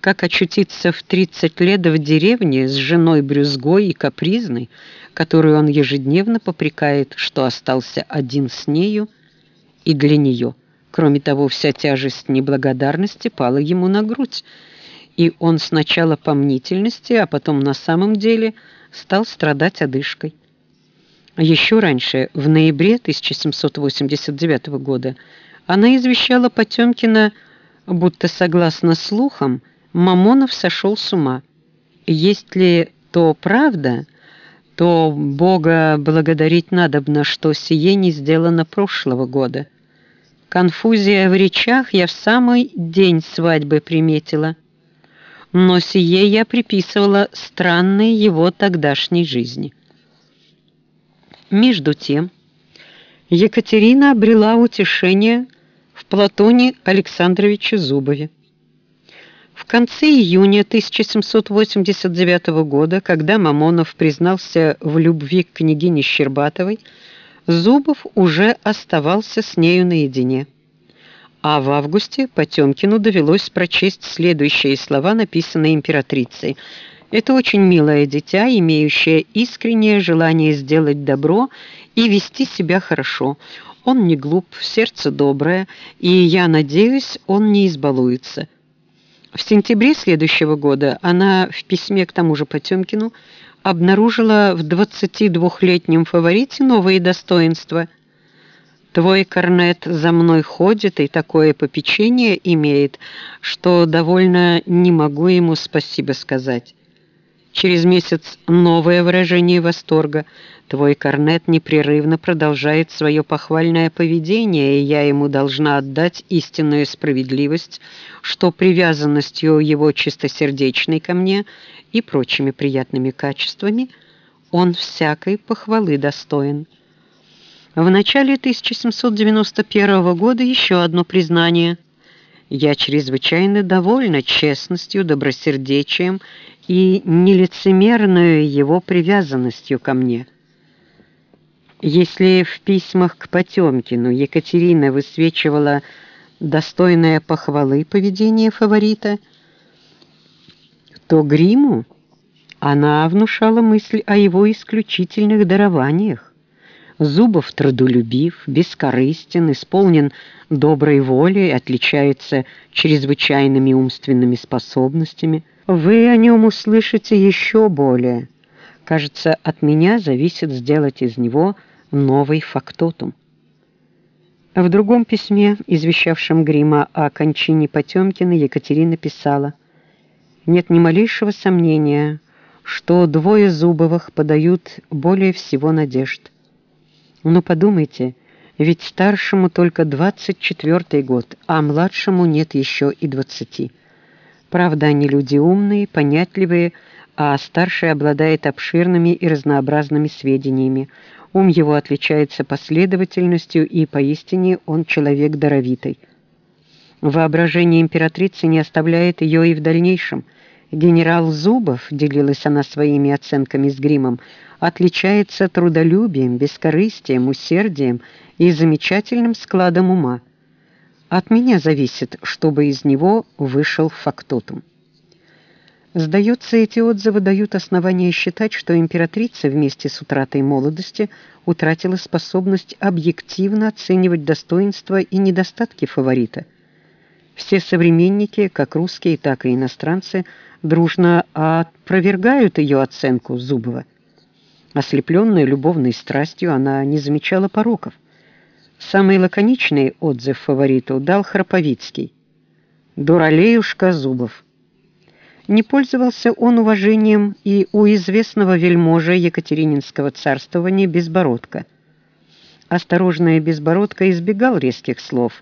S1: как очутиться в 30 лет в деревне с женой брюзгой и капризной, которую он ежедневно попрекает, что остался один с нею и для нее. Кроме того, вся тяжесть неблагодарности пала ему на грудь, и он сначала по мнительности, а потом на самом деле – стал страдать одышкой. Еще раньше, в ноябре 1789 года, она извещала Потемкина, будто согласно слухам, Мамонов сошел с ума. Есть ли то правда, то Бога благодарить надобно, что сие не сделано прошлого года. Конфузия в речах я в самый день свадьбы приметила, но сие я приписывала странной его тогдашней жизни. Между тем, Екатерина обрела утешение в Платоне Александровиче Зубове. В конце июня 1789 года, когда Мамонов признался в любви к княгине Щербатовой, Зубов уже оставался с нею наедине. А в августе Потемкину довелось прочесть следующие слова, написанные императрицей. Это очень милое дитя, имеющее искреннее желание сделать добро и вести себя хорошо. Он не глуп, сердце доброе, и я надеюсь, он не избалуется. В сентябре следующего года она в письме к тому же Потемкину обнаружила в 22-летнем фаворите новые достоинства. Твой корнет за мной ходит и такое попечение имеет, что довольно не могу ему спасибо сказать. Через месяц новое выражение восторга. Твой корнет непрерывно продолжает свое похвальное поведение, и я ему должна отдать истинную справедливость, что привязанностью его чистосердечной ко мне и прочими приятными качествами он всякой похвалы достоин. В начале 1791 года еще одно признание. Я чрезвычайно довольна честностью, добросердечием и нелицемерную его привязанностью ко мне. Если в письмах к Потемкину Екатерина высвечивала достойное похвалы поведение фаворита, то Гриму она внушала мысль о его исключительных дарованиях. Зубов трудолюбив, бескорыстен, исполнен доброй волей, отличается чрезвычайными умственными способностями. Вы о нем услышите еще более. Кажется, от меня зависит сделать из него новый фактотум. В другом письме, извещавшем Грима о кончине Потемкина, Екатерина писала «Нет ни малейшего сомнения, что двое Зубовых подают более всего надежд. Но подумайте, ведь старшему только 24 год, а младшему нет еще и 20. Правда, они люди умные, понятливые, а старший обладает обширными и разнообразными сведениями. Ум его отличается последовательностью, и поистине он человек даровитый. Воображение императрицы не оставляет ее и в дальнейшем. Генерал Зубов, делилась она своими оценками с Гримом, отличается трудолюбием, бескорыстием, усердием и замечательным складом ума. От меня зависит, чтобы из него вышел фактотум. Сдается, эти отзывы дают основания считать, что императрица вместе с утратой молодости утратила способность объективно оценивать достоинства и недостатки фаворита. Все современники, как русские, так и иностранцы, дружно опровергают ее оценку Зубова. Ослепленная любовной страстью, она не замечала пороков. Самый лаконичный отзыв фавориту дал Храповицкий. «Дуралеюшка Зубов». Не пользовался он уважением и у известного вельможа Екатерининского царствования Безбородка. Осторожная Безбородка избегал резких слов,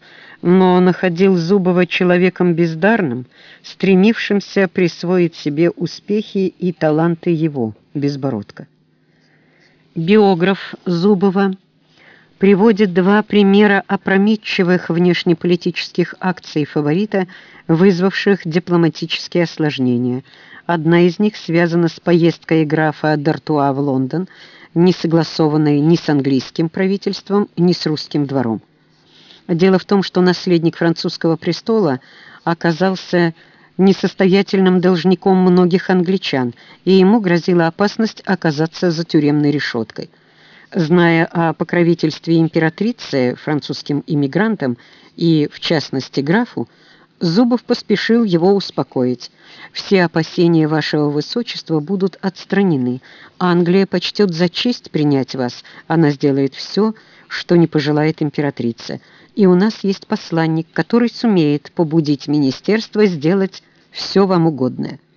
S1: но находил Зубова человеком бездарным, стремившимся присвоить себе успехи и таланты его, Безбородка. Биограф Зубова приводит два примера опрометчивых внешнеполитических акций фаворита, вызвавших дипломатические осложнения. Одна из них связана с поездкой графа Д'Артуа в Лондон, не согласованной ни с английским правительством, ни с русским двором. Дело в том, что наследник французского престола оказался несостоятельным должником многих англичан, и ему грозила опасность оказаться за тюремной решеткой – Зная о покровительстве императрицы французским иммигрантам и, в частности, графу, Зубов поспешил его успокоить. «Все опасения вашего высочества будут отстранены. Англия почтет за честь принять вас. Она сделает все, что не пожелает императрица. И у нас есть посланник, который сумеет побудить министерство сделать все вам угодное».